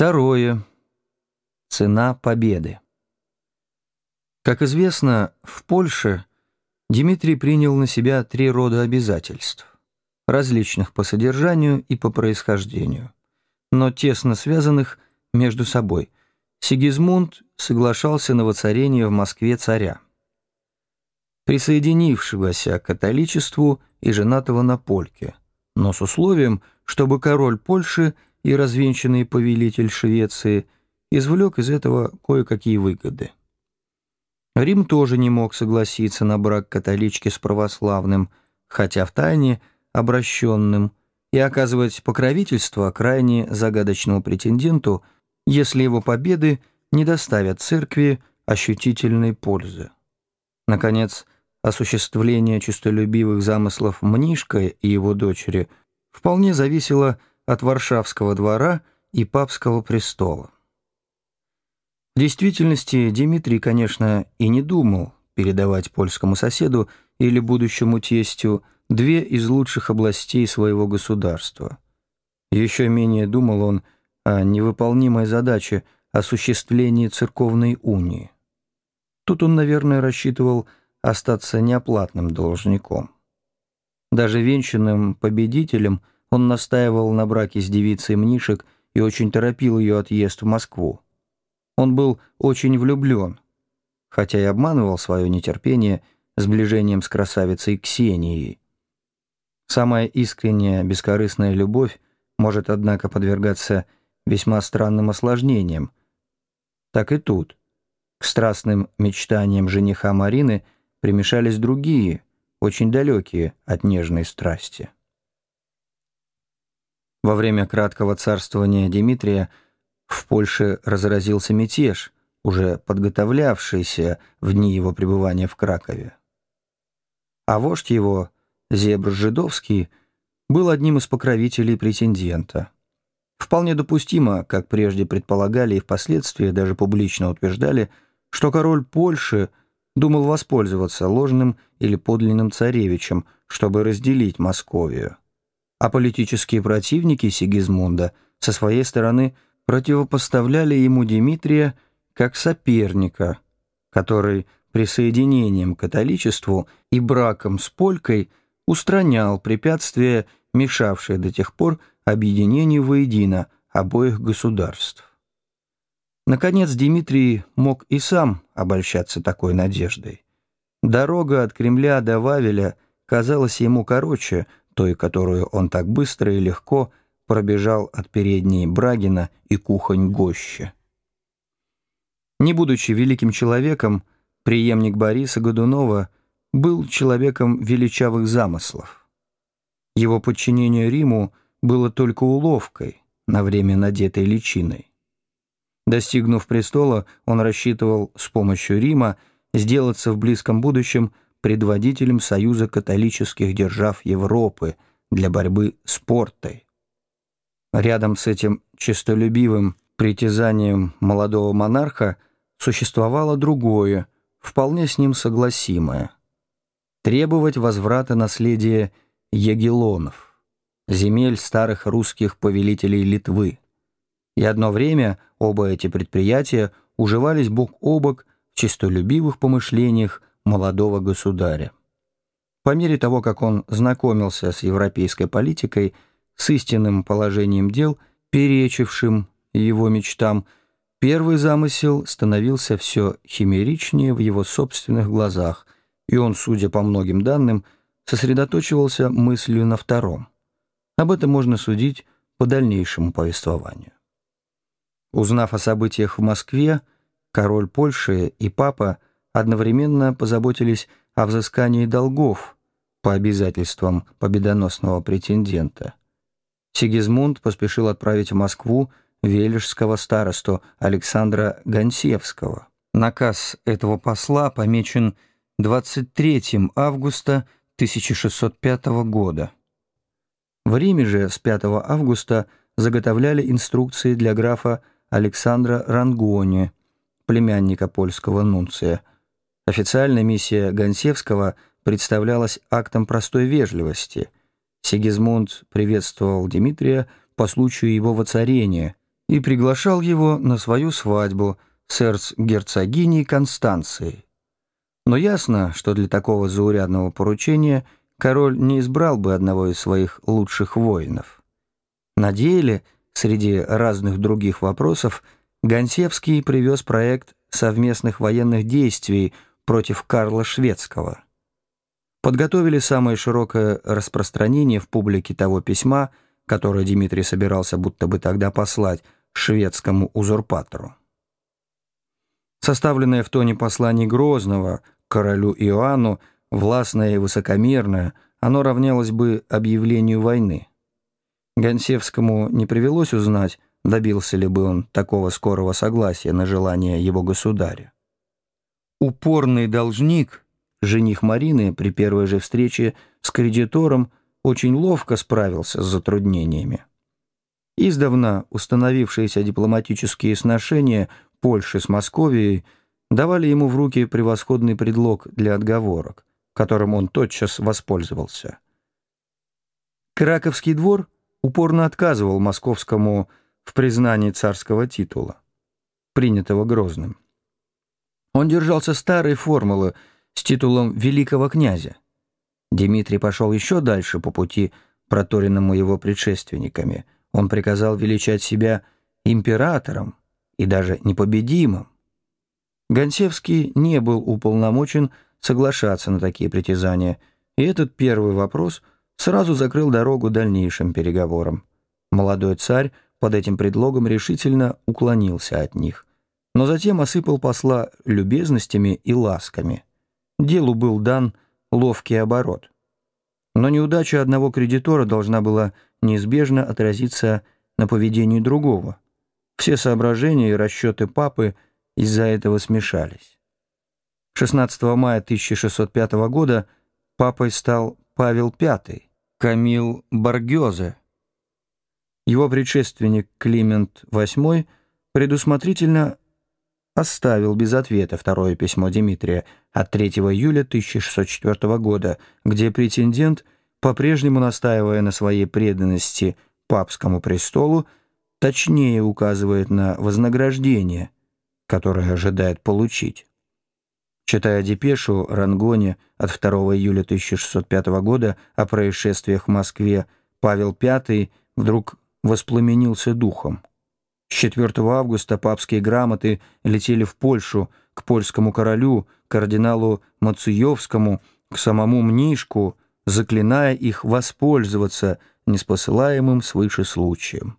Второе. Цена победы. Как известно, в Польше Дмитрий принял на себя три рода обязательств, различных по содержанию и по происхождению, но тесно связанных между собой. Сигизмунд соглашался на воцарение в Москве царя, присоединившегося к католичеству и женатого на польке, но с условием, чтобы король Польши и развенчанный повелитель Швеции извлек из этого кое-какие выгоды. Рим тоже не мог согласиться на брак католички с православным, хотя в тайне обращенным, и оказывать покровительство крайне загадочному претенденту, если его победы не доставят церкви ощутительной пользы. Наконец, осуществление честолюбивых замыслов Мнишка и его дочери вполне зависело от Варшавского двора и папского престола. В действительности Дмитрий, конечно, и не думал передавать польскому соседу или будущему тестю две из лучших областей своего государства. Еще менее думал он о невыполнимой задаче осуществления церковной унии. Тут он, наверное, рассчитывал остаться неоплатным должником. Даже венчанным победителем он настаивал на браке с девицей Мнишек и очень торопил ее отъезд в Москву. Он был очень влюблен, хотя и обманывал свое нетерпение сближением с красавицей Ксенией. Самая искренняя, бескорыстная любовь может, однако, подвергаться весьма странным осложнениям. Так и тут. К страстным мечтаниям жениха Марины примешались другие, очень далекие от нежной страсти. Во время краткого царствования Дмитрия в Польше разразился мятеж, уже подготовлявшийся в дни его пребывания в Кракове. А вождь его, Зебр Жидовский, был одним из покровителей претендента. Вполне допустимо, как прежде предполагали и впоследствии даже публично утверждали, что король Польши думал воспользоваться ложным или подлинным царевичем, чтобы разделить Московию. А политические противники Сигизмунда со своей стороны – противопоставляли ему Дмитрия как соперника, который присоединением к католичеству и браком с полькой устранял препятствия, мешавшие до тех пор объединению воедино обоих государств. Наконец, Дмитрий мог и сам обольщаться такой надеждой. Дорога от Кремля до Вавеля казалась ему короче той, которую он так быстро и легко пробежал от передней Брагина и кухонь Гоща. Не будучи великим человеком, преемник Бориса Годунова был человеком величавых замыслов. Его подчинение Риму было только уловкой, на время надетой личиной. Достигнув престола, он рассчитывал с помощью Рима сделаться в близком будущем предводителем Союза католических держав Европы для борьбы с портой. Рядом с этим честолюбивым притязанием молодого монарха существовало другое, вполне с ним согласимое. Требовать возврата наследия Егелонов, земель старых русских повелителей Литвы. И одно время оба эти предприятия уживались бок о бок в честолюбивых помышлениях молодого государя. По мере того, как он знакомился с европейской политикой – с истинным положением дел, перечившим его мечтам, первый замысел становился все химеричнее в его собственных глазах, и он, судя по многим данным, сосредоточивался мыслью на втором. Об этом можно судить по дальнейшему повествованию. Узнав о событиях в Москве, король Польши и папа одновременно позаботились о взыскании долгов по обязательствам победоносного претендента – Сигизмунд поспешил отправить в Москву вележского старосту Александра Гонсевского. Наказ этого посла помечен 23 августа 1605 года. В Риме же с 5 августа заготовляли инструкции для графа Александра Рангони, племянника польского нунция. Официальная миссия Гонсевского представлялась актом простой вежливости – Сигизмунд приветствовал Дмитрия по случаю его воцарения и приглашал его на свою свадьбу с эрцгерцогиней Констанцией. Но ясно, что для такого заурядного поручения король не избрал бы одного из своих лучших воинов. На деле, среди разных других вопросов, Гонсевский привез проект совместных военных действий против Карла Шведского. Подготовили самое широкое распространение в публике того письма, которое Дмитрий собирался будто бы тогда послать шведскому узурпатору. Составленное в тоне посланий Грозного королю Иоанну, властное и высокомерное, оно равнялось бы объявлению войны. Гонсевскому не привелось узнать, добился ли бы он такого скорого согласия на желание его государя. Упорный должник, жених Марины при первой же встрече с кредитором очень ловко справился с затруднениями. Издавна установившиеся дипломатические сношения Польши с Московией давали ему в руки превосходный предлог для отговорок, которым он тотчас воспользовался. Краковский двор упорно отказывал московскому в признании царского титула, принятого Грозным. Он держался старой формулы с титулом великого князя. Дмитрий пошел еще дальше по пути, проторенному его предшественниками. Он приказал величать себя императором и даже непобедимым. Гонсевский не был уполномочен соглашаться на такие притязания, и этот первый вопрос сразу закрыл дорогу дальнейшим переговорам. Молодой царь под этим предлогом решительно уклонился от них но затем осыпал посла любезностями и ласками. Делу был дан ловкий оборот. Но неудача одного кредитора должна была неизбежно отразиться на поведении другого. Все соображения и расчеты папы из-за этого смешались. 16 мая 1605 года папой стал Павел V, Камил Баргёзе. Его предшественник Климент VIII предусмотрительно оставил без ответа второе письмо Дмитрия от 3 июля 1604 года, где претендент, по-прежнему настаивая на своей преданности папскому престолу, точнее указывает на вознаграждение, которое ожидает получить. Читая депешу Рангоне от 2 июля 1605 года о происшествиях в Москве, Павел V вдруг воспламенился духом. С 4 августа папские грамоты летели в Польшу, к польскому королю, кардиналу Мацуевскому, к самому Мнишку, заклиная их воспользоваться неспосылаемым свыше случаем.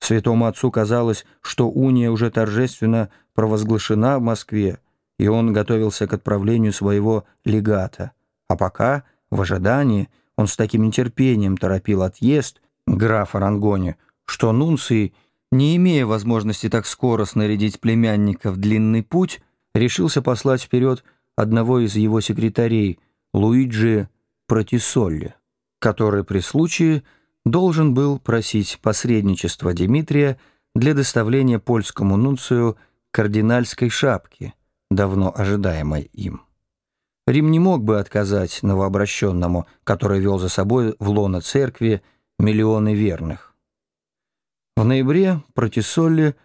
Святому отцу казалось, что уния уже торжественно провозглашена в Москве, и он готовился к отправлению своего легата. А пока, в ожидании, он с таким нетерпением торопил отъезд графа Рангони, что Нунций не имея возможности так скоро снарядить племянника в длинный путь, решился послать вперед одного из его секретарей, Луиджи Протисолли, который при случае должен был просить посредничества Дмитрия для доставления польскому нунцию кардинальской шапки, давно ожидаемой им. Рим не мог бы отказать новообращенному, который вел за собой в лоно церкви миллионы верных. В ноябре Протисолли,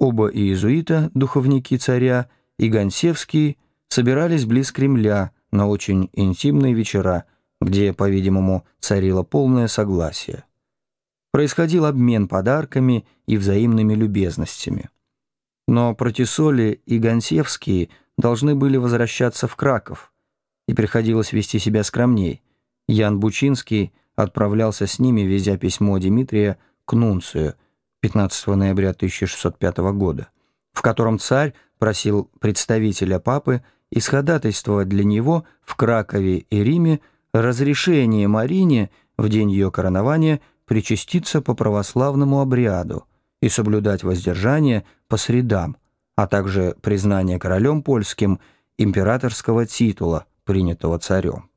оба иезуита, духовники царя, и Гонсевский собирались близ Кремля на очень интимные вечера, где, по-видимому, царило полное согласие. Происходил обмен подарками и взаимными любезностями. Но Протисоли и Гонсевский должны были возвращаться в Краков, и приходилось вести себя скромней. Ян Бучинский отправлялся с ними, везя письмо Дмитрия к Нунцию – 15 ноября 1605 года, в котором царь просил представителя папы исходатайствовать для него в Кракове и Риме разрешение Марине в день ее коронования причаститься по православному обряду и соблюдать воздержание по средам, а также признание королем польским императорского титула, принятого царем.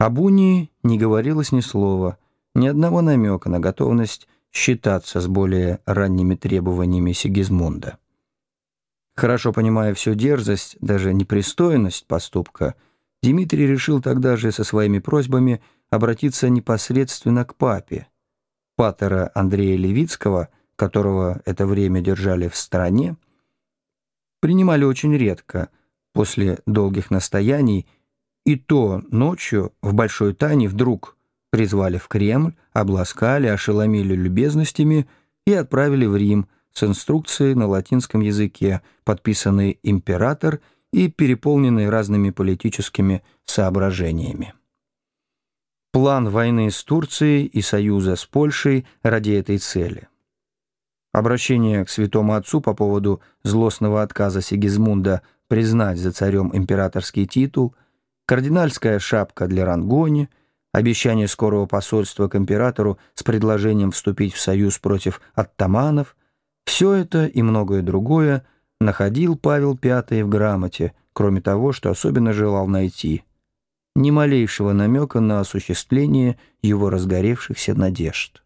Об унии не говорилось ни слова, ни одного намека на готовность считаться с более ранними требованиями Сигизмунда. Хорошо понимая всю дерзость, даже непристойность поступка, Дмитрий решил тогда же со своими просьбами обратиться непосредственно к папе. Патера Андрея Левицкого, которого это время держали в стороне, принимали очень редко, после долгих настояний, и то ночью в Большой Тане вдруг призвали в Кремль, обласкали, ошеломили любезностями и отправили в Рим с инструкцией на латинском языке, подписанной «Император» и переполненной разными политическими соображениями. План войны с Турцией и союза с Польшей ради этой цели. Обращение к святому отцу по поводу злостного отказа Сигизмунда признать за царем императорский титул, кардинальская шапка для Рангони, обещание скорого посольства к императору с предложением вступить в союз против оттаманов – все это и многое другое находил Павел V в грамоте, кроме того, что особенно желал найти – ни малейшего намека на осуществление его разгоревшихся надежд.